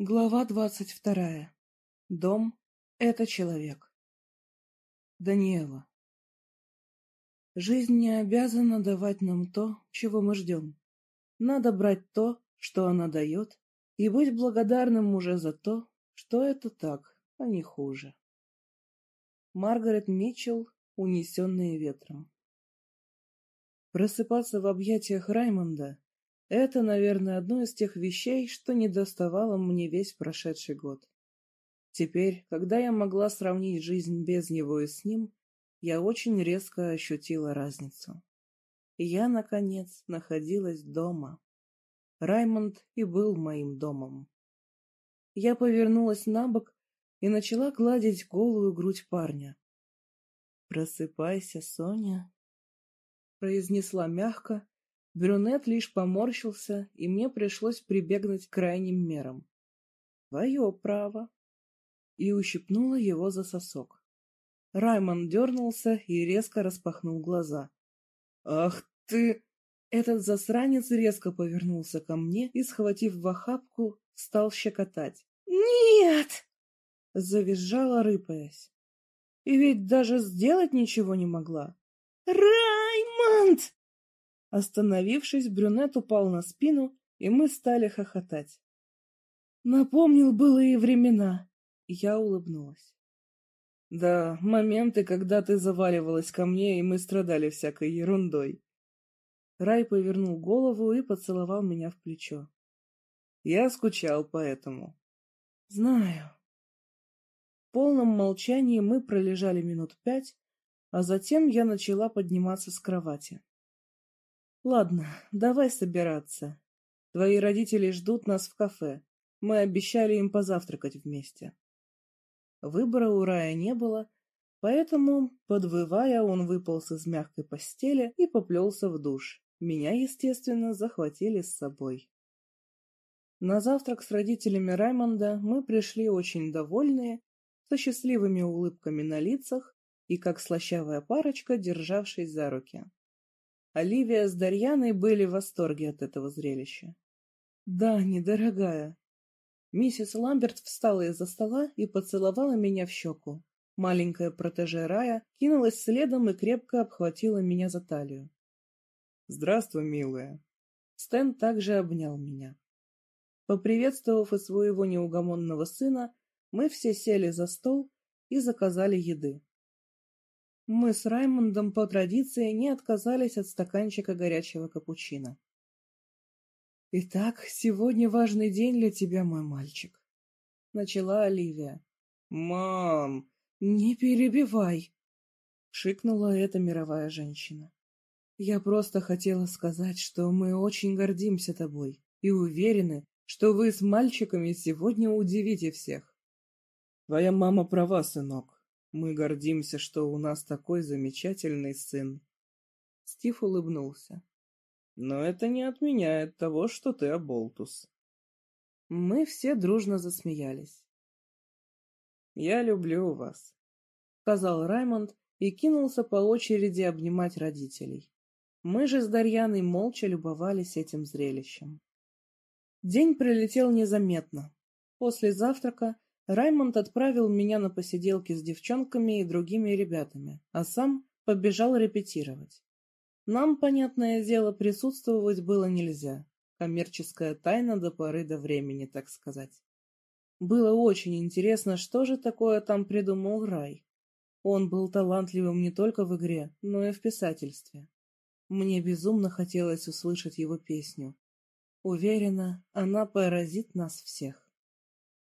Глава двадцать вторая. Дом — это человек. Даниэла. Жизнь не обязана давать нам то, чего мы ждем. Надо брать то, что она дает, и быть благодарным уже за то, что это так, а не хуже. Маргарет Митчелл, унесенные ветром. Просыпаться в объятиях Раймонда это, наверное, одно из тех вещей, что не доставало мне весь прошедший год. Теперь, когда я могла сравнить жизнь без него и с ним, я очень резко ощутила разницу. Я, наконец, находилась дома. Раймонд и был моим домом. Я повернулась на бок и начала гладить голую грудь парня. «Просыпайся, Соня», — произнесла мягко, Брюнет лишь поморщился, и мне пришлось прибегнуть к крайним мерам. «Твое право!» И ущипнула его за сосок. Раймон дернулся и резко распахнул глаза. «Ах ты!» Этот засранец резко повернулся ко мне и, схватив в охапку, стал щекотать. «Нет!» — завизжала, рыпаясь. И ведь даже сделать ничего не могла. «Раймонд!» Остановившись, брюнет упал на спину, и мы стали хохотать. Напомнил былые времена. Я улыбнулась. Да, моменты, когда ты заваливалась ко мне, и мы страдали всякой ерундой. Рай повернул голову и поцеловал меня в плечо. Я скучал по этому. Знаю. В полном молчании мы пролежали минут пять, а затем я начала подниматься с кровати. Ладно, давай собираться. Твои родители ждут нас в кафе. Мы обещали им позавтракать вместе. Выбора у Рая не было, поэтому, подвывая, он выполз из мягкой постели и поплелся в душ. Меня, естественно, захватили с собой. На завтрак с родителями Раймонда мы пришли очень довольные, со счастливыми улыбками на лицах и как слащавая парочка, державшись за руки. Оливия с Дарьяной были в восторге от этого зрелища. «Да, недорогая». Миссис Ламберт встала из-за стола и поцеловала меня в щеку. Маленькая протеже Рая кинулась следом и крепко обхватила меня за талию. «Здравствуй, милая». Стэн также обнял меня. Поприветствовав и своего неугомонного сына, мы все сели за стол и заказали еды. Мы с Раймондом по традиции не отказались от стаканчика горячего капучино. «Итак, сегодня важный день для тебя, мой мальчик», — начала Оливия. «Мам, не перебивай», — шикнула эта мировая женщина. «Я просто хотела сказать, что мы очень гордимся тобой и уверены, что вы с мальчиками сегодня удивите всех». «Твоя мама права, сынок. Мы гордимся, что у нас такой замечательный сын. Стив улыбнулся. Но это не отменяет того, что ты оболтус. Мы все дружно засмеялись. «Я люблю вас», — сказал Раймонд и кинулся по очереди обнимать родителей. Мы же с Дарьяной молча любовались этим зрелищем. День пролетел незаметно. После завтрака Раймонд отправил меня на посиделки с девчонками и другими ребятами, а сам побежал репетировать. Нам, понятное дело, присутствовать было нельзя. Коммерческая тайна до поры до времени, так сказать. Было очень интересно, что же такое там придумал Рай. Он был талантливым не только в игре, но и в писательстве. Мне безумно хотелось услышать его песню. Уверена, она поразит нас всех.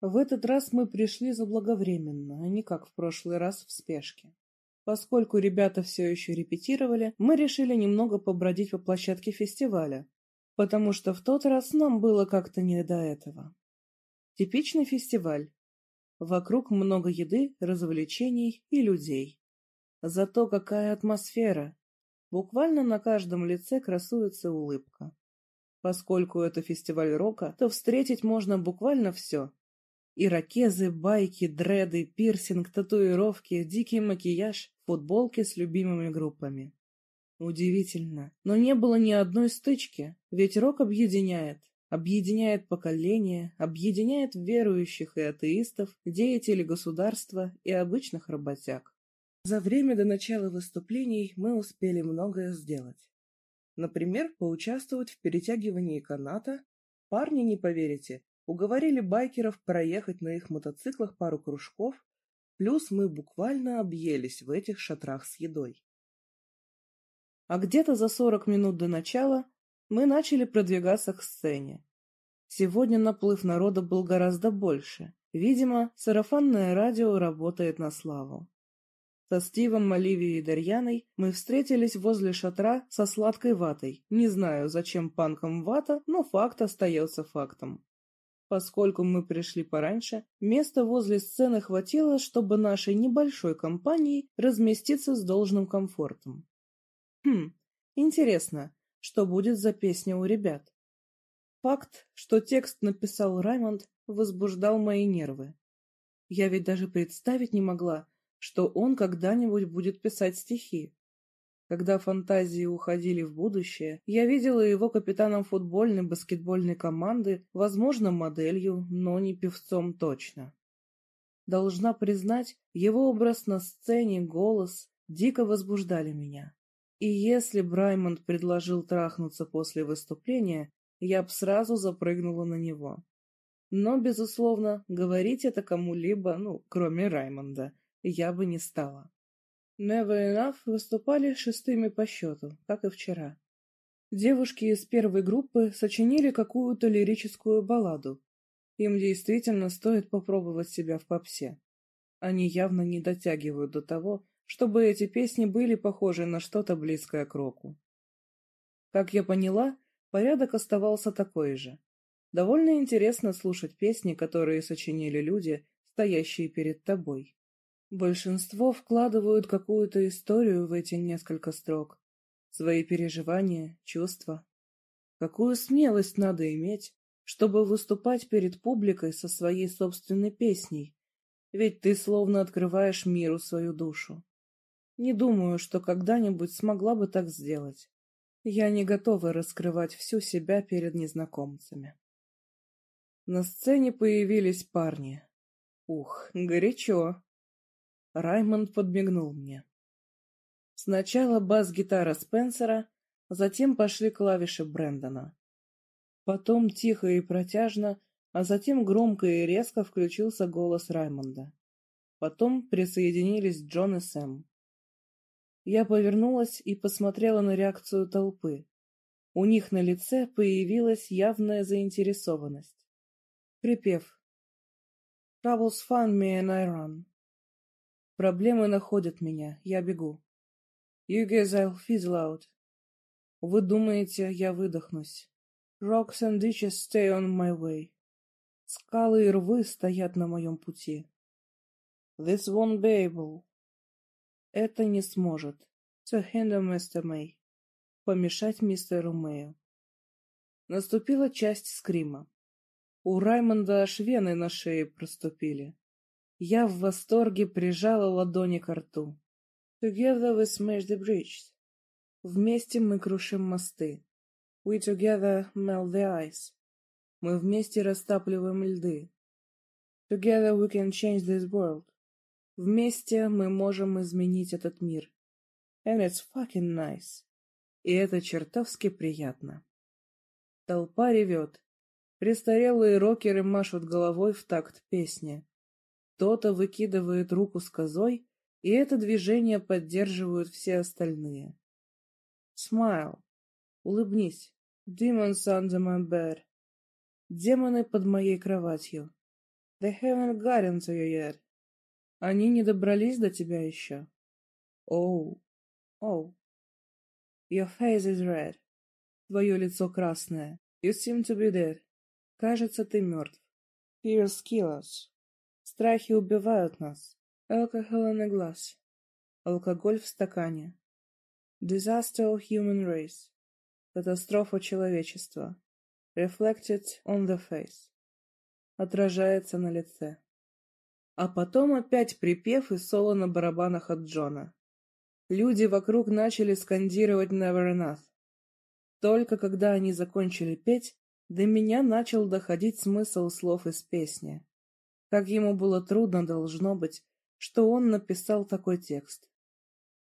В этот раз мы пришли заблаговременно, а не как в прошлый раз в спешке. Поскольку ребята все еще репетировали, мы решили немного побродить по площадке фестиваля, потому что в тот раз нам было как-то не до этого. Типичный фестиваль. Вокруг много еды, развлечений и людей. Зато какая атмосфера! Буквально на каждом лице красуется улыбка. Поскольку это фестиваль рока, то встретить можно буквально все, Ирокезы, байки, дреды, пирсинг, татуировки, дикий макияж, футболки с любимыми группами. Удивительно, но не было ни одной стычки, ведь рок объединяет, объединяет поколения, объединяет верующих и атеистов, деятелей государства и обычных работяг. За время до начала выступлений мы успели многое сделать. Например, поучаствовать в перетягивании каната. Парни, не поверите, уговорили байкеров проехать на их мотоциклах пару кружков, плюс мы буквально объелись в этих шатрах с едой. А где-то за сорок минут до начала мы начали продвигаться к сцене. Сегодня наплыв народа был гораздо больше. Видимо, сарафанное радио работает на славу. Со Стивом, Оливией и Дарьяной мы встретились возле шатра со сладкой ватой. Не знаю, зачем панкам вата, но факт остается фактом. Поскольку мы пришли пораньше, места возле сцены хватило, чтобы нашей небольшой компании разместиться с должным комфортом. Хм, интересно, что будет за песня у ребят? Факт, что текст написал Раймонд, возбуждал мои нервы. Я ведь даже представить не могла, что он когда-нибудь будет писать стихи. Когда фантазии уходили в будущее, я видела его капитаном футбольной баскетбольной команды, возможно, моделью, но не певцом точно. Должна признать, его образ на сцене, голос дико возбуждали меня. И если Браймонд предложил трахнуться после выступления, я б сразу запрыгнула на него. Но, безусловно, говорить это кому-либо, ну, кроме Раймонда, я бы не стала. Never Enough выступали шестыми по счету, как и вчера. Девушки из первой группы сочинили какую-то лирическую балладу. Им действительно стоит попробовать себя в попсе. Они явно не дотягивают до того, чтобы эти песни были похожи на что-то близкое к року. Как я поняла, порядок оставался такой же. Довольно интересно слушать песни, которые сочинили люди, стоящие перед тобой. Большинство вкладывают какую-то историю в эти несколько строк, свои переживания, чувства. Какую смелость надо иметь, чтобы выступать перед публикой со своей собственной песней, ведь ты словно открываешь миру свою душу. Не думаю, что когда-нибудь смогла бы так сделать. Я не готова раскрывать всю себя перед незнакомцами. На сцене появились парни. Ух, горячо. Раймонд подмигнул мне. Сначала бас-гитара Спенсера, затем пошли клавиши Брэндона. Потом тихо и протяжно, а затем громко и резко включился голос Раймонда. Потом присоединились Джон и Сэм. Я повернулась и посмотрела на реакцию толпы. У них на лице появилась явная заинтересованность. Припев. Troubles find me and I run. Проблемы находят меня, я бегу. You guess I'll fizzle out. Вы думаете, я выдохнусь. Rocks and ditches stay on my way. Скалы и рвы стоят на моем пути. This won't be able. Это не сможет. To hinder Mr. May. Помешать мистеру Мэю. Наступила часть скрима. У Раймонда аж вены на шее проступили. Я в восторге прижала ладони к рту. Together we smash the bridges. Вместе мы крушим мосты. We together melt the ice. Мы вместе растапливаем льды. Together we can change this world. Вместе мы можем изменить этот мир. And it's fucking nice. И это чертовски приятно. Толпа ревет. Престарелые рокеры машут головой в такт песни. Кто-то выкидывает руку с козой, и это движение поддерживают все остальные. Smile. Улыбнись. Demons under my bed. Демоны под моей кроватью. They haven't gotten to you yet. Они не добрались до тебя еще. Оу. Оу. Your face is red. Твое лицо красное. You seem to be dead. Кажется, ты мертв. Fears kill us. Страхи убивают нас. Alcohol in a glass. Алкоголь в стакане. Disaster of human race. Катастрофа человечества. Reflected on the face. Отражается на лице. А потом опять припев и соло на барабанах от Джона. Люди вокруг начали скандировать Never Enough. Только когда они закончили петь, До меня начал доходить смысл слов из песни. Как ему было трудно, должно быть, что он написал такой текст.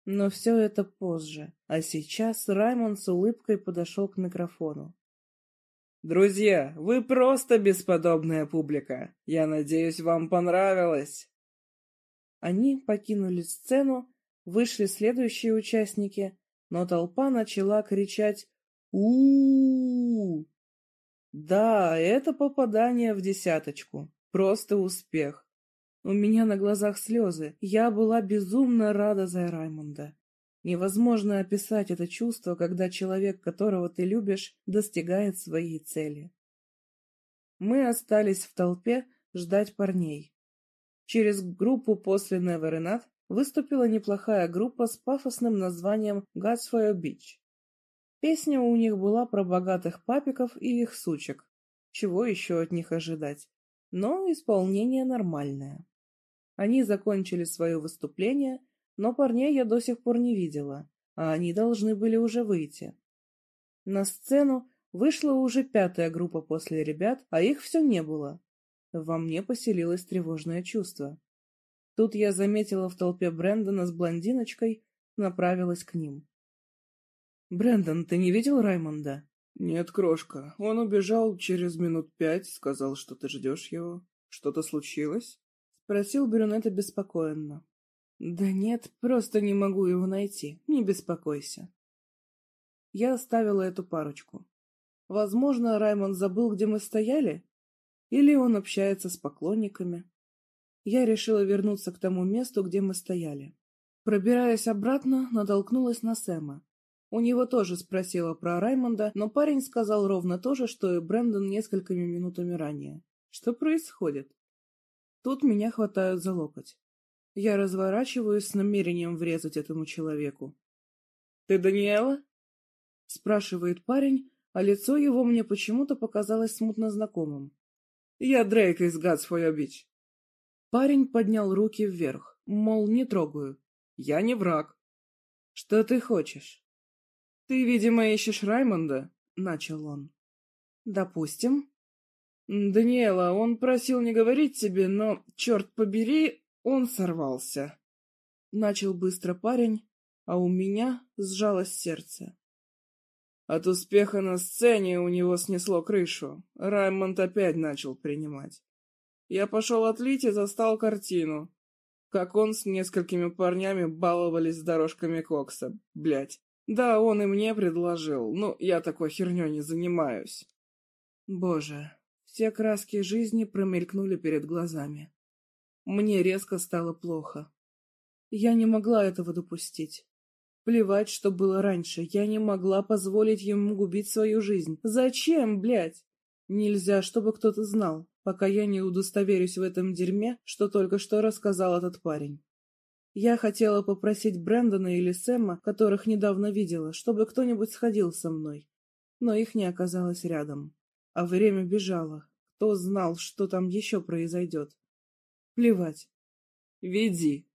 Но все это позже, а сейчас Раймон с улыбкой подошел к микрофону. «Друзья, вы просто бесподобная публика. Я надеюсь, вам понравилось». Они покинули сцену, вышли следующие участники, но толпа начала кричать у, -у, -у, -у Да, это попадание в десяточку. Просто успех. У меня на глазах слезы. Я была безумно рада за Раймонда. Невозможно описать это чувство, когда человек, которого ты любишь, достигает своей цели. Мы остались в толпе ждать парней. Через группу после Enough выступила неплохая группа с пафосным названием God's Beach. Песня у них была про богатых папиков и их сучек. Чего еще от них ожидать? Но исполнение нормальное. Они закончили свое выступление, но парней я до сих пор не видела, а они должны были уже выйти. На сцену вышла уже пятая группа после ребят, а их все не было. Во мне поселилось тревожное чувство. Тут я заметила в толпе Брэндона с блондиночкой, направилась к ним. «Брэндон, ты не видел Раймонда?» «Нет, крошка. Он убежал через минут пять, сказал, что ты ждешь его. Что-то случилось?» Спросил брюнет обеспокоенно. «Да нет, просто не могу его найти. Не беспокойся». Я оставила эту парочку. Возможно, Раймонд забыл, где мы стояли? Или он общается с поклонниками? Я решила вернуться к тому месту, где мы стояли. Пробираясь обратно, натолкнулась на Сэма. У него тоже спросила про Раймонда, но парень сказал ровно то же, что и Брэндон несколькими минутами ранее. Что происходит? Тут меня хватают за локоть. Я разворачиваюсь с намерением врезать этому человеку. «Ты Даниэла?» — спрашивает парень, а лицо его мне почему-то показалось смутно знакомым. «Я Дрейк из Beach». Парень поднял руки вверх, мол, не трогаю. «Я не враг». «Что ты хочешь?» «Ты, видимо, ищешь Раймонда?» — начал он. «Допустим». «Даниэла, он просил не говорить тебе, но, черт побери, он сорвался». Начал быстро парень, а у меня сжалось сердце. От успеха на сцене у него снесло крышу. Раймонд опять начал принимать. Я пошел отлить и застал картину. Как он с несколькими парнями баловались с дорожками кокса. Блять. Да, он и мне предложил. Ну, я такой херней не занимаюсь. Боже, все краски жизни промелькнули перед глазами. Мне резко стало плохо. Я не могла этого допустить. Плевать, что было раньше, я не могла позволить ему губить свою жизнь. Зачем, блядь? Нельзя, чтобы кто-то знал, пока я не удостоверюсь в этом дерьме, что только что рассказал этот парень. Я хотела попросить Брэндона или Сэма, которых недавно видела, чтобы кто-нибудь сходил со мной, но их не оказалось рядом. А время бежало. Кто знал, что там еще произойдет? Плевать. Веди.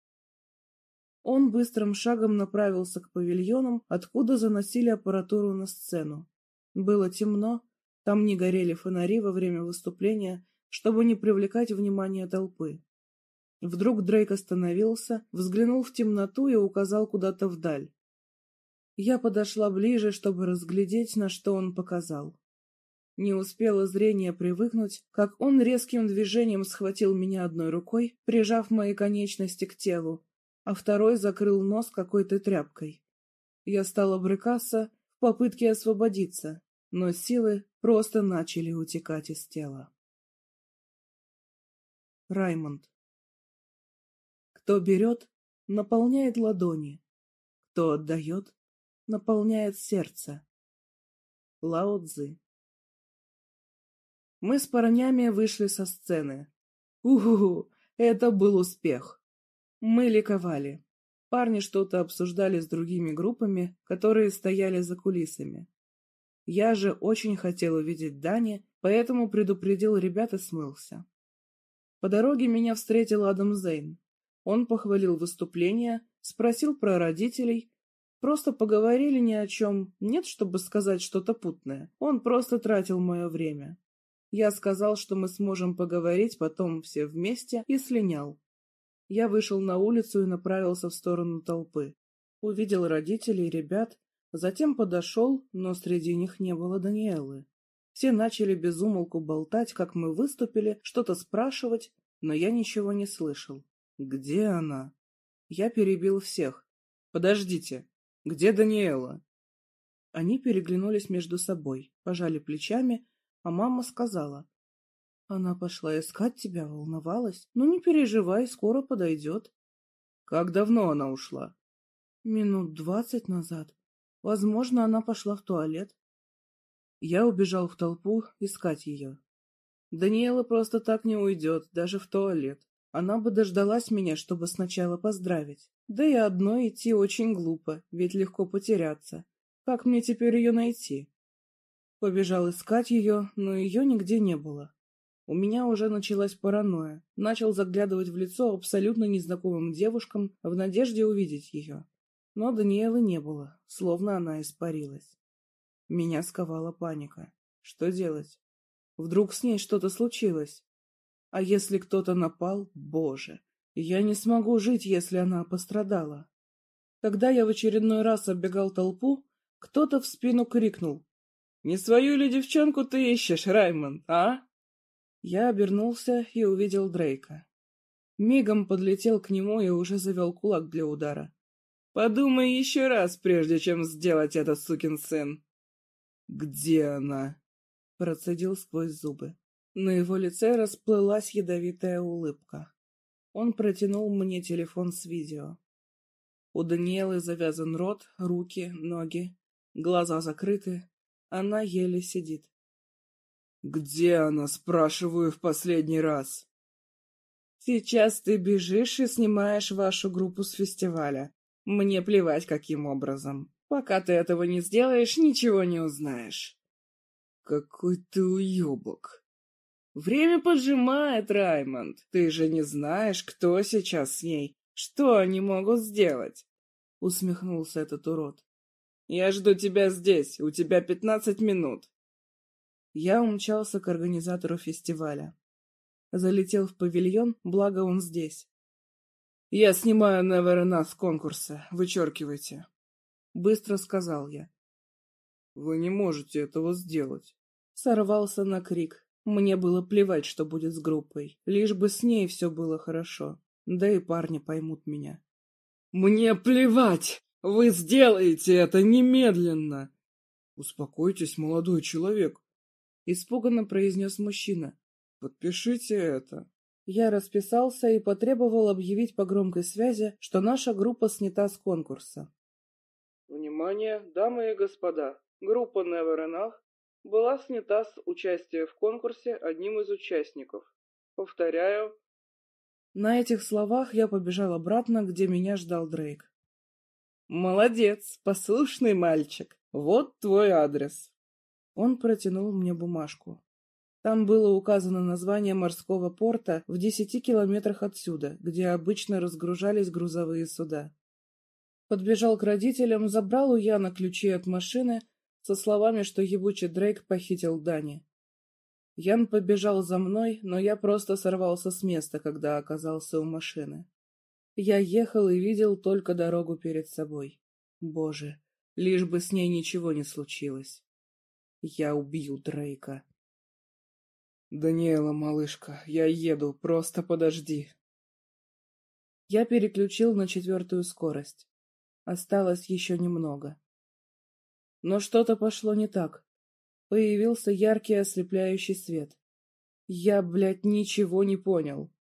Он быстрым шагом направился к павильонам, откуда заносили аппаратуру на сцену. Было темно, там не горели фонари во время выступления, чтобы не привлекать внимание толпы. Вдруг Дрейк остановился, взглянул в темноту и указал куда-то вдаль. Я подошла ближе, чтобы разглядеть, на что он показал. Не успело зрение привыкнуть, как он резким движением схватил меня одной рукой, прижав мои конечности к телу, а второй закрыл нос какой-то тряпкой. Я стала брыкаться в попытке освободиться, но силы просто начали утекать из тела. Раймонд. Кто берет, наполняет ладони, кто отдает, наполняет сердце. Лао Цзы мы с парнями вышли со сцены. Угу, это был успех. Мы ликовали. Парни что-то обсуждали с другими группами, которые стояли за кулисами. Я же очень хотел увидеть Дани, поэтому предупредил ребят и смылся. По дороге меня встретил Адам Зейн. Он похвалил выступление, спросил про родителей, Просто поговорили ни о чем, нет, чтобы сказать что-то путное. Он просто тратил мое время. Я сказал, что мы сможем поговорить потом все вместе, и слинял. Я вышел на улицу и направился в сторону толпы. Увидел родителей и ребят, затем подошел, но среди них не было Даниэлы. Все начали безумолку болтать, как мы выступили, что-то спрашивать, но я ничего не слышал. Где она? Я перебил всех. Подождите, где Даниэла? Они переглянулись между собой, пожали плечами, а мама сказала. Она пошла искать тебя, волновалась. Ну, не переживай, скоро подойдет. Как давно она ушла? Минут двадцать назад. Возможно, она пошла в туалет. Я убежал в толпу искать ее. Даниэла просто так не уйдет, даже в туалет. Она бы дождалась меня, чтобы сначала поздравить. Да и одной идти очень глупо, ведь легко потеряться. Как мне теперь ее найти? Побежал искать ее, но ее нигде не было. У меня уже началась паранойя. Начал заглядывать в лицо абсолютно незнакомым девушкам в надежде увидеть ее. Но Даниэлы не было, словно она испарилась. Меня сковала паника. Что делать? Вдруг с ней что-то случилось? А если кто-то напал, боже, я не смогу жить, если она пострадала. Когда я в очередной раз оббегал толпу, кто-то в спину крикнул. «Не свою ли девчонку ты ищешь, Раймонд, а?» Я обернулся и увидел Дрейка. Мигом подлетел к нему и уже завел кулак для удара. «Подумай еще раз, прежде чем сделать это, сукин сын!» «Где она?» — процедил сквозь зубы. На его лице расплылась ядовитая улыбка. Он протянул мне телефон с видео. У Даниэлы завязан рот, руки, ноги, глаза закрыты. Она еле сидит. «Где она?» — спрашиваю в последний раз. «Сейчас ты бежишь и снимаешь вашу группу с фестиваля. Мне плевать, каким образом. Пока ты этого не сделаешь, ничего не узнаешь. Какой ты уебок. Время поджимает, Раймонд. Ты же не знаешь, кто сейчас с ней. Что они могут сделать? Усмехнулся этот урод. Я жду тебя здесь. У тебя пятнадцать минут. Я умчался к организатору фестиваля. Залетел в павильон, благо он здесь. Я снимаю Enough с конкурса. Вычеркивайте. — быстро сказал я. «Вы не можете этого сделать!» Сорвался на крик. Мне было плевать, что будет с группой, лишь бы с ней все было хорошо. Да и парни поймут меня. «Мне плевать! Вы сделаете это немедленно!» «Успокойтесь, молодой человек!» Испуганно произнес мужчина. «Подпишите это!» Я расписался и потребовал объявить по громкой связи, что наша группа снята с конкурса. Внимание, дамы и господа! Группа Never Enough была снята с участия в конкурсе одним из участников. Повторяю. На этих словах я побежал обратно, где меня ждал Дрейк. «Молодец, послушный мальчик. Вот твой адрес». Он протянул мне бумажку. Там было указано название морского порта в десяти километрах отсюда, где обычно разгружались грузовые суда. Подбежал к родителям, забрал у Яна ключи от машины со словами, что ебучий Дрейк похитил Дани. Ян побежал за мной, но я просто сорвался с места, когда оказался у машины. Я ехал и видел только дорогу перед собой. Боже, лишь бы с ней ничего не случилось. Я убью Дрейка. «Даниэла, малышка, я еду, просто подожди». Я переключил на четвертую скорость. Осталось еще немного. Но что-то пошло не так. Появился яркий ослепляющий свет. Я, блядь, ничего не понял.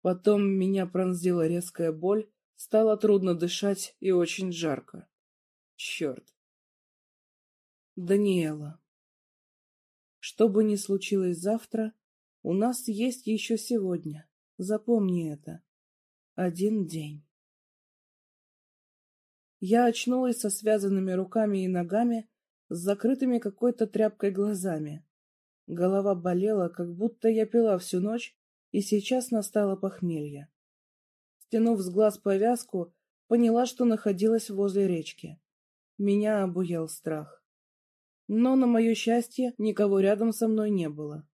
Потом меня пронзила резкая боль, стало трудно дышать и очень жарко. Черт. Даниэла. Что бы ни случилось завтра, у нас есть еще сегодня. Запомни это. Один день. Я очнулась со связанными руками и ногами, с закрытыми какой-то тряпкой глазами. Голова болела, как будто я пила всю ночь, и сейчас настало похмелье. Стянув с глаз повязку, поняла, что находилась возле речки. Меня обуял страх. Но, на мое счастье, никого рядом со мной не было.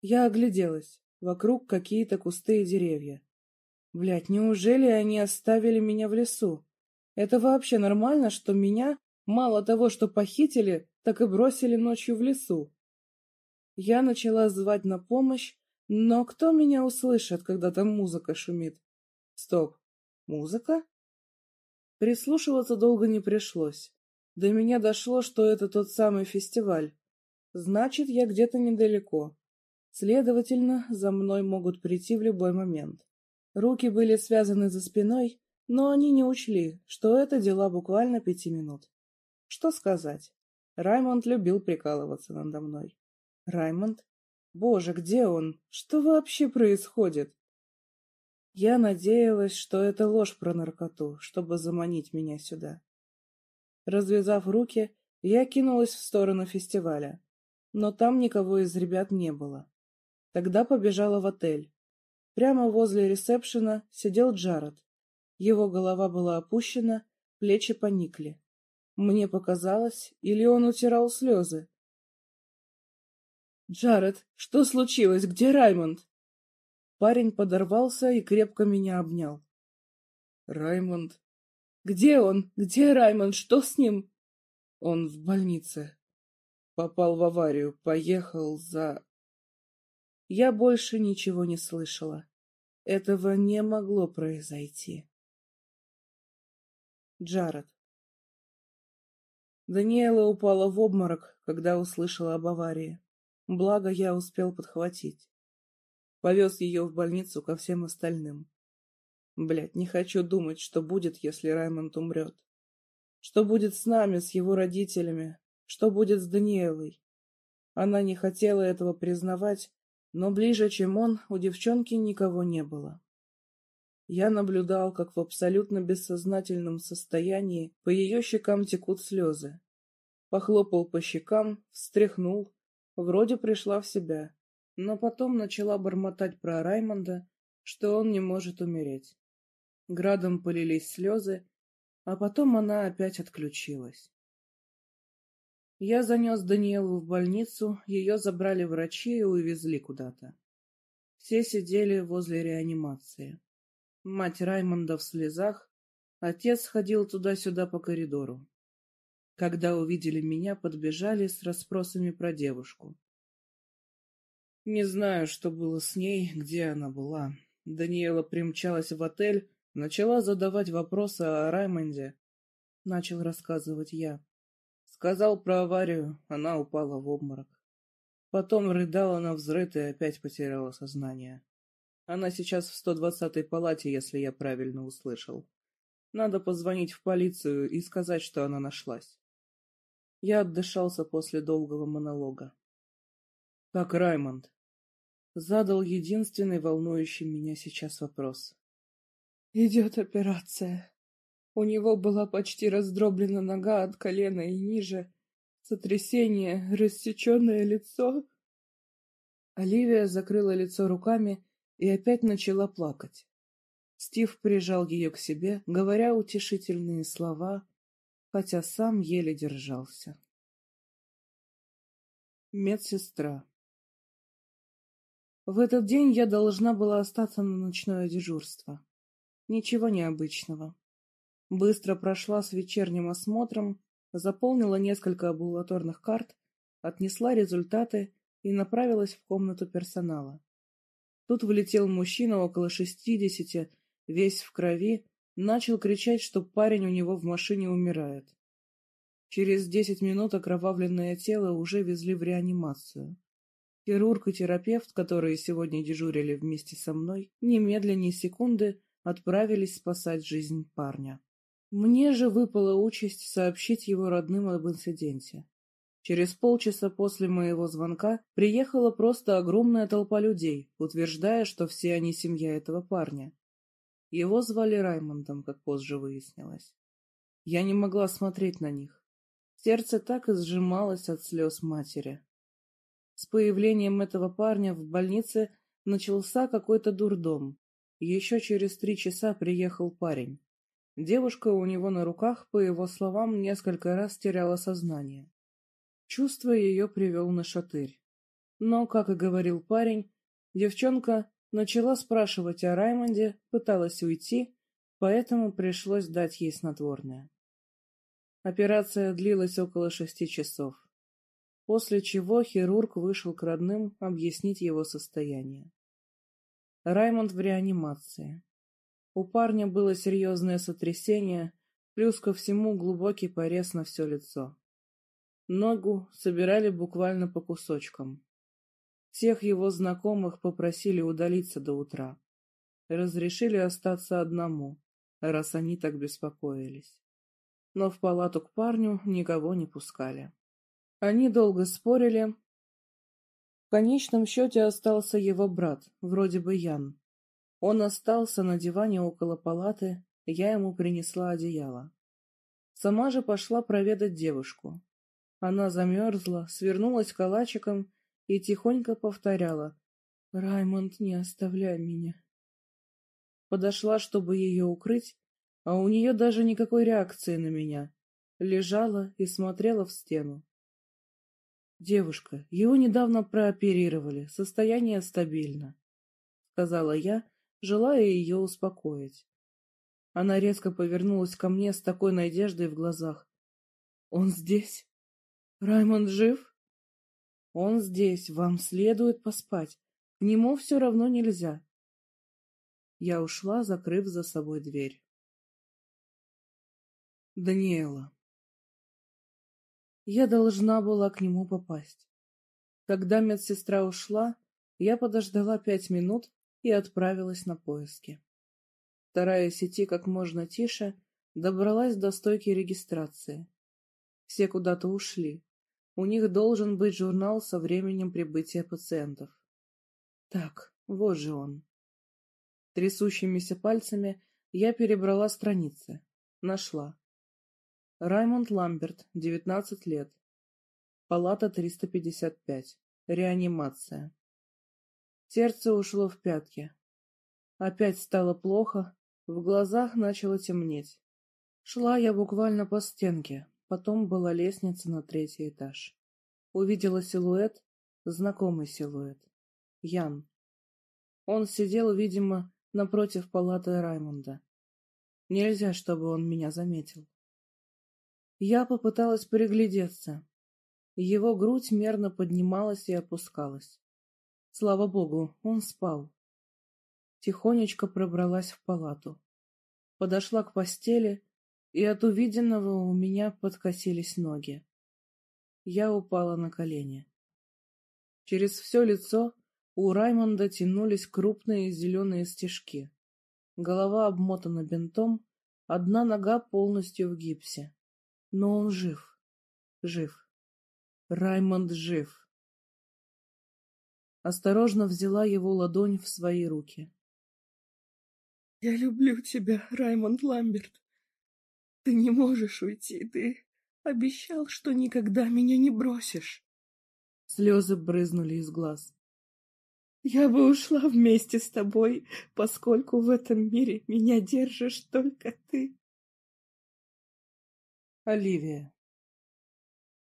Я огляделась. Вокруг какие-то кусты и деревья. Блядь, неужели они оставили меня в лесу? Это вообще нормально, что меня, мало того, что похитили, так и бросили ночью в лесу? Я начала звать на помощь, но кто меня услышит, когда там музыка шумит? Стоп, музыка? Прислушиваться долго не пришлось. До меня дошло, что это тот самый фестиваль. Значит, я где-то недалеко. Следовательно, за мной могут прийти в любой момент. Руки были связаны за спиной, но они не учли, что это дела буквально пяти минут. Что сказать? Раймонд любил прикалываться надо мной. Раймонд? Боже, где он? Что вообще происходит? Я надеялась, что это ложь про наркоту, чтобы заманить меня сюда. Развязав руки, я кинулась в сторону фестиваля, но там никого из ребят не было. Тогда побежала в отель. Прямо возле ресепшена сидел Джаред. Его голова была опущена, плечи поникли. Мне показалось, или он утирал слезы. «Джаред, что случилось? Где Раймонд?» Парень подорвался и крепко меня обнял. «Раймонд?» «Где он? Где Раймонд? Что с ним?» «Он в больнице. Попал в аварию, поехал за...» Я больше ничего не слышала. Этого не могло произойти. Джаред. Даниэла упала в обморок, когда услышала об аварии. Благо, я успел подхватить. Повез ее в больницу ко всем остальным. Блядь, не хочу думать, что будет, если Раймонд умрет. Что будет с нами, с его родителями? Что будет с Даниэлой? Она не хотела этого признавать, но ближе, чем он, у девчонки никого не было. Я наблюдал, как в абсолютно бессознательном состоянии по ее щекам текут слезы. Похлопал по щекам, встряхнул, вроде пришла в себя, но потом начала бормотать про Раймонда, что он не может умереть. Градом полились слезы, а потом она опять отключилась. Я занес Даниэлу в больницу, ее забрали врачи и увезли куда-то. Все сидели возле реанимации. Мать Раймонда в слезах, отец ходил туда-сюда по коридору. Когда увидели меня, подбежали с расспросами про девушку. Не знаю, что было с ней, где она была. Даниэла примчалась в отель, начала задавать вопросы о Раймонде. Начал рассказывать я. Сказал про аварию, она упала в обморок. Потом рыдала на взрыв и опять потеряла сознание. Она сейчас в 120-й палате, если я правильно услышал. Надо позвонить в полицию и сказать, что она нашлась. Я отдышался после долгого монолога. «Как Раймонд?» Задал единственный волнующий меня сейчас вопрос. «Идет операция», у него была почти раздроблена нога от колена и ниже, сотрясение, рассеченное лицо. Оливия закрыла лицо руками и опять начала плакать. Стив прижал ее к себе, говоря утешительные слова, хотя сам еле держался. Медсестра В этот день я должна была остаться на ночное дежурство. Ничего необычного. Быстро прошла с вечерним осмотром, заполнила несколько амбулаторных карт, отнесла результаты и направилась в комнату персонала. Тут влетел мужчина около шестидесяти, весь в крови, начал кричать, что парень у него в машине умирает. Через десять минут окровавленное тело уже везли в реанимацию. Хирург и терапевт, которые сегодня дежурили вместе со мной, немедленно ни секунды отправились спасать жизнь парня. Мне же выпала участь сообщить его родным об инциденте. Через полчаса после моего звонка приехала просто огромная толпа людей, утверждая, что все они семья этого парня. Его звали Раймондом, как позже выяснилось. Я не могла смотреть на них. Сердце так и сжималось от слез матери. С появлением этого парня в больнице начался какой-то дурдом. Еще через три часа приехал парень. Девушка у него на руках, по его словам, несколько раз теряла сознание. Чувство ее привел на шатырь. Но, как и говорил парень, девчонка начала спрашивать о Раймонде, пыталась уйти, поэтому пришлось дать ей снотворное. Операция длилась около шести часов, после чего хирург вышел к родным объяснить его состояние. Раймонд в реанимации. У парня было серьезное сотрясение, плюс ко всему глубокий порез на все лицо. Ногу собирали буквально по кусочкам. Всех его знакомых попросили удалиться до утра. Разрешили остаться одному, раз они так беспокоились. Но в палату к парню никого не пускали. Они долго спорили. В конечном счете остался его брат, вроде бы Ян. Он остался на диване около палаты, я ему принесла одеяло. Сама же пошла проведать девушку. Она замерзла, свернулась калачиком и тихонько повторяла «Раймонд, не оставляй меня». Подошла, чтобы ее укрыть, а у нее даже никакой реакции на меня. Лежала и смотрела в стену. «Девушка, его недавно прооперировали, состояние стабильно», — сказала я, желая ее успокоить. Она резко повернулась ко мне с такой надеждой в глазах. «Он здесь? Раймонд жив?» «Он здесь, вам следует поспать. К нему все равно нельзя». Я ушла, закрыв за собой дверь. Даниэла. Я должна была к нему попасть. Когда медсестра ушла, я подождала пять минут и отправилась на поиски. Стараясь идти как можно тише, добралась до стойки регистрации. Все куда-то ушли. У них должен быть журнал со временем прибытия пациентов. Так, вот же он. Трясущимися пальцами я перебрала страницы. Нашла. Раймонд Ламберт, 19 лет. Палата 355. Реанимация. Сердце ушло в пятки. Опять стало плохо, в глазах начало темнеть. Шла я буквально по стенке, потом была лестница на третий этаж. Увидела силуэт, знакомый силуэт. Ян. Он сидел, видимо, напротив палаты Раймонда. Нельзя, чтобы он меня заметил. Я попыталась приглядеться. Его грудь мерно поднималась и опускалась. Слава богу, он спал. Тихонечко пробралась в палату. Подошла к постели, и от увиденного у меня подкосились ноги. Я упала на колени. Через все лицо у Раймонда тянулись крупные зеленые стежки. Голова обмотана бинтом, одна нога полностью в гипсе. Но он жив. Жив. Раймонд жив. Осторожно взяла его ладонь в свои руки. «Я люблю тебя, Раймонд Ламберт. Ты не можешь уйти, ты обещал, что никогда меня не бросишь». Слезы брызнули из глаз. «Я бы ушла вместе с тобой, поскольку в этом мире меня держишь только ты». Оливия.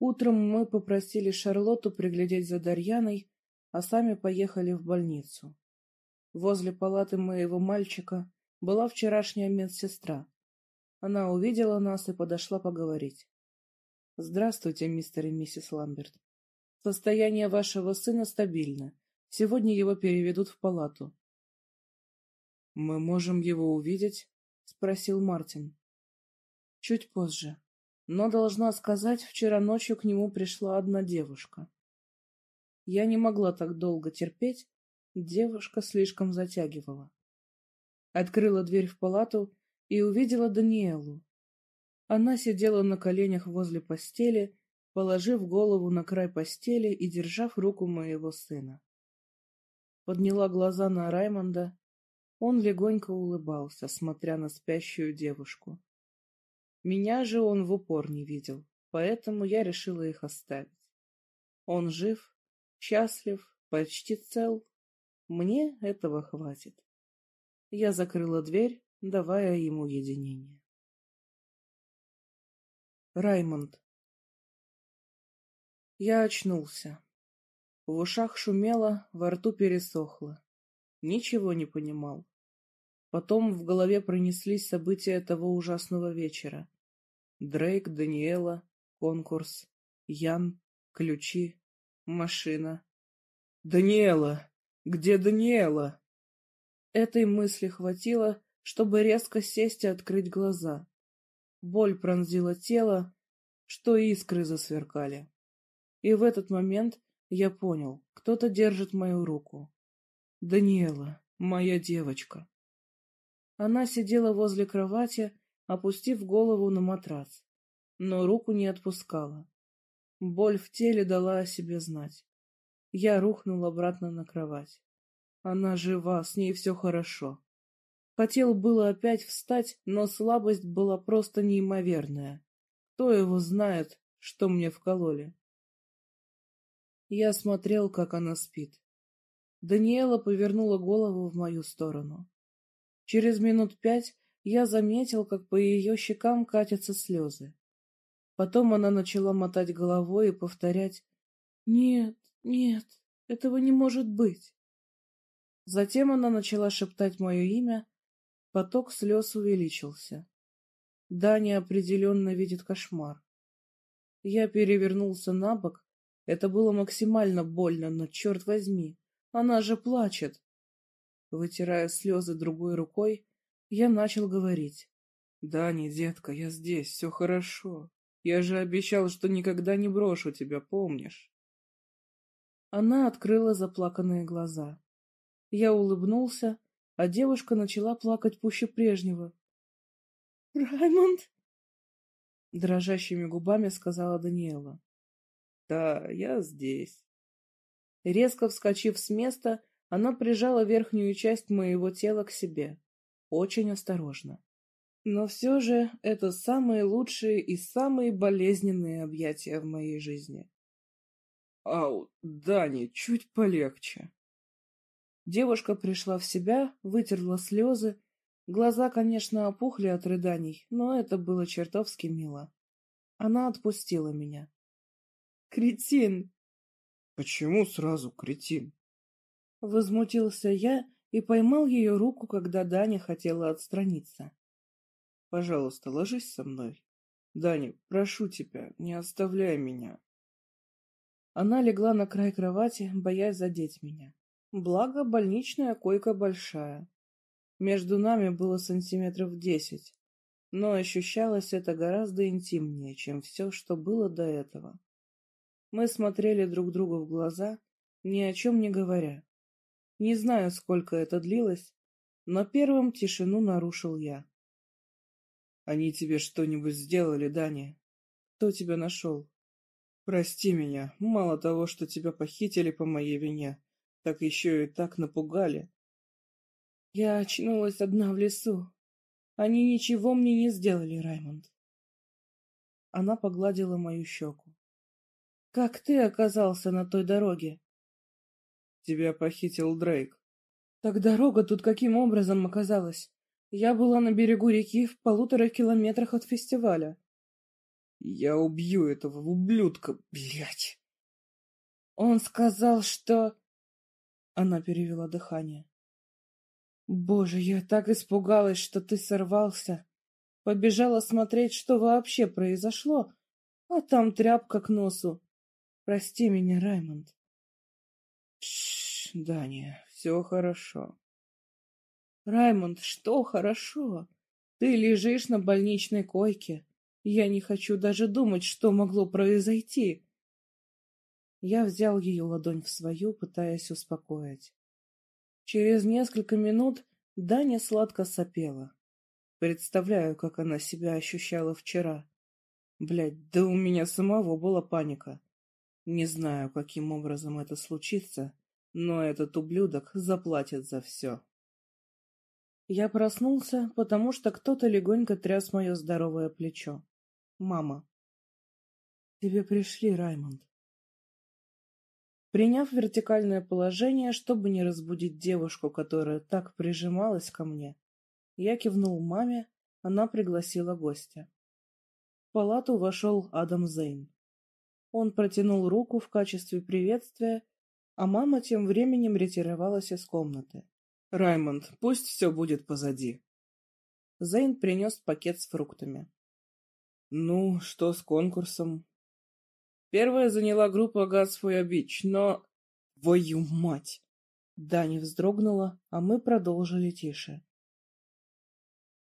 Утром мы попросили Шарлотту приглядеть за Дарьяной, а сами поехали в больницу. Возле палаты моего мальчика была вчерашняя медсестра. Она увидела нас и подошла поговорить. «Здравствуйте, мистер и миссис Ламберт. Состояние вашего сына стабильно. Сегодня его переведут в палату». «Мы можем его увидеть?» — спросил Мартин. «Чуть позже. Но, должна сказать, вчера ночью к нему пришла одна девушка. Я не могла так долго терпеть, девушка слишком затягивала. Открыла дверь в палату и увидела Даниэлу. Она сидела на коленях возле постели, положив голову на край постели и держав руку моего сына. Подняла глаза на Раймонда. Он легонько улыбался, смотря на спящую девушку. Меня же он в упор не видел, поэтому я решила их оставить. Он жив, счастлив, почти цел. Мне этого хватит. Я закрыла дверь, давая ему единение. Раймонд. Я очнулся. В ушах шумело, во рту пересохло. Ничего не понимал. Потом в голове пронеслись события того ужасного вечера. Дрейк, Даниэла, конкурс, Ян, ключи, машина. «Даниэла! Где Даниэла?» Этой мысли хватило, чтобы резко сесть и открыть глаза. Боль пронзила тело, что искры засверкали. И в этот момент я понял, кто-то держит мою руку. Даниэла, моя девочка. Она сидела возле кровати, опустив голову на матрас, но руку не отпускала. Боль в теле дала о себе знать. Я рухнул обратно на кровать. Она жива, с ней все хорошо. Хотел было опять встать, но слабость была просто неимоверная. Кто его знает, что мне вкололи? Я смотрел, как она спит. Даниэла повернула голову в мою сторону. Через минут пять я заметил, как по ее щекам катятся слезы. Потом она начала мотать головой и повторять «Нет, нет, этого не может быть». Затем она начала шептать мое имя, поток слез увеличился. Даня определенно видит кошмар. Я перевернулся на бок, это было максимально больно, но, черт возьми, она же плачет. Вытирая слезы другой рукой, я начал говорить. «Дани, детка, я здесь, все хорошо. Я же обещал, что никогда не брошу тебя, помнишь?» Она открыла заплаканные глаза. Я улыбнулся, а девушка начала плакать пуще прежнего. «Раймонд?» Дрожащими губами сказала Даниэла. «Да, я здесь». Резко вскочив с места, она прижала верхнюю часть моего тела к себе. Очень осторожно. Но все же это самые лучшие и самые болезненные объятия в моей жизни. Ау, Дани, чуть полегче. Девушка пришла в себя, вытерла слезы. Глаза, конечно, опухли от рыданий, но это было чертовски мило. Она отпустила меня. «Кретин!» «Почему сразу кретин?» Возмутился я и поймал ее руку, когда Даня хотела отстраниться. «Пожалуйста, ложись со мной. Даня, прошу тебя, не оставляй меня». Она легла на край кровати, боясь задеть меня. Благо, больничная койка большая. Между нами было сантиметров десять, но ощущалось это гораздо интимнее, чем все, что было до этого. Мы смотрели друг другу в глаза, ни о чем не говоря. Не знаю, сколько это длилось, но первым тишину нарушил я. «Они тебе что-нибудь сделали, Даня? Кто тебя нашел? Прости меня, мало того, что тебя похитили по моей вине, так еще и так напугали». Я очнулась одна в лесу. Они ничего мне не сделали, Раймонд. Она погладила мою щеку. Как ты оказался на той дороге? Тебя похитил Дрейк. Так дорога тут каким образом оказалась? Я была на берегу реки в полутора километрах от фестиваля. Я убью этого ублюдка, блядь. Он сказал, что... Она перевела дыхание. Боже, я так испугалась, что ты сорвался. Побежала смотреть, что вообще произошло, а там тряпка к носу. Прости меня, Раймонд. Шш, Даня, все хорошо. Раймонд, что хорошо? Ты лежишь на больничной койке. Я не хочу даже думать, что могло произойти. Я взял ее ладонь в свою, пытаясь успокоить. Через несколько минут Даня сладко сопела. Представляю, как она себя ощущала вчера. Блядь, да у меня самого была паника. Не знаю, каким образом это случится, но этот ублюдок заплатит за все. Я проснулся, потому что кто-то легонько тряс мое здоровое плечо. Мама. Тебе пришли, Раймонд. Приняв вертикальное положение, чтобы не разбудить девушку, которая так прижималась ко мне, я кивнул маме, она пригласила гостя. в палату вошел Адам Зейн. Он протянул руку в качестве приветствия, а мама тем временем ретировалась из комнаты. «Раймонд, пусть все будет позади». Зейн принес пакет с фруктами. «Ну, что с конкурсом?» Первая заняла группа Гасфоя Бич, но... Твою мать! Дани вздрогнула, а мы продолжили тише.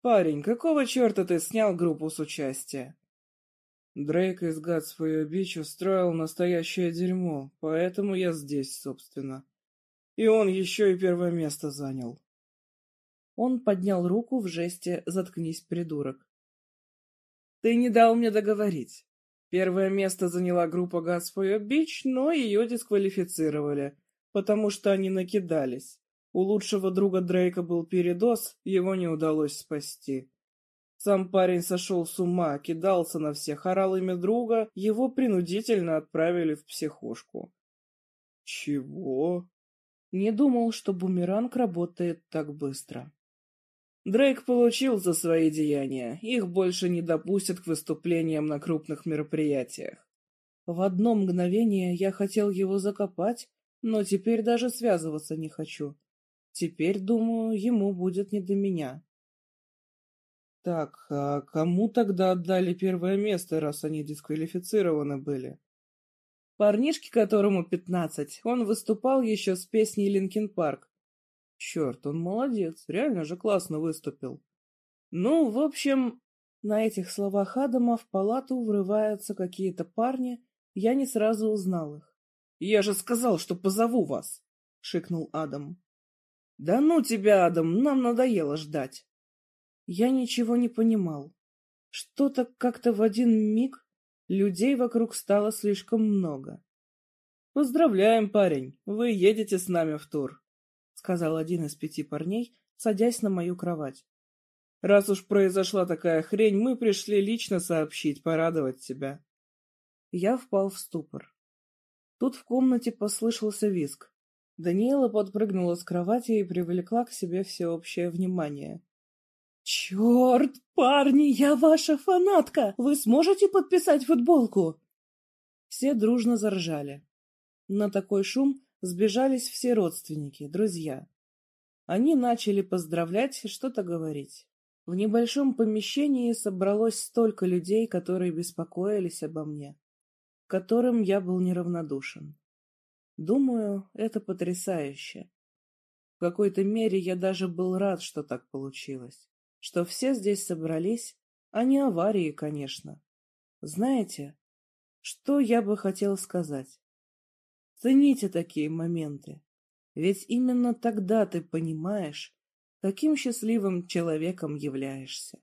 «Парень, какого черта ты снял группу с участия?» Дрейк из Гатсфоя Бич устроил настоящее дерьмо, поэтому я здесь, собственно. И он еще и первое место занял. Он поднял руку в жесте «Заткнись, придурок». «Ты не дал мне договорить. Первое место заняла группа Гасфоя Бич, но ее дисквалифицировали, потому что они накидались. У лучшего друга Дрейка был передоз, его не удалось спасти. Сам парень сошел с ума, кидался на всех, орал имя друга, его принудительно отправили в психушку. Чего? Не думал, что бумеранг работает так быстро. Дрейк получил за свои деяния. Их больше не допустят к выступлениям на крупных мероприятиях. В одно мгновение я хотел его закопать, но теперь даже связываться не хочу. Теперь, думаю, ему будет не до меня. Так, а кому тогда отдали первое место, раз они дисквалифицированы были? Парнишке, которому пятнадцать, он выступал еще с песней «Linkin Park». Черт, он молодец, реально же классно выступил. Ну, в общем, на этих словах Адама в палату врываются какие-то парни, я не сразу узнал их. «Я же сказал, что позову вас!» — шикнул Адам. «Да ну тебя, Адам, нам надоело ждать!» Я ничего не понимал. Что-то как-то в один миг людей вокруг стало слишком много. «Поздравляем, парень, вы едете с нами в тур», — сказал один из пяти парней, садясь на мою кровать. «Раз уж произошла такая хрень, мы пришли лично сообщить, порадовать тебя». Я впал в ступор. Тут в комнате послышался визг. Даниэла подпрыгнула с кровати и привлекла к себе всеобщее внимание. «Черт, парни, я ваша фанатка! Вы сможете подписать футболку?» Все дружно заржали. На такой шум сбежались все родственники, друзья. Они начали поздравлять и что-то говорить. В небольшом помещении собралось столько людей, которые беспокоились обо мне, которым я был неравнодушен. Думаю, это потрясающе. В какой-то мере я даже был рад, что так получилось, что все здесь собрались, а не аварии, конечно. Знаете, что я бы хотел сказать? Цените такие моменты, ведь именно тогда ты понимаешь, каким счастливым человеком являешься.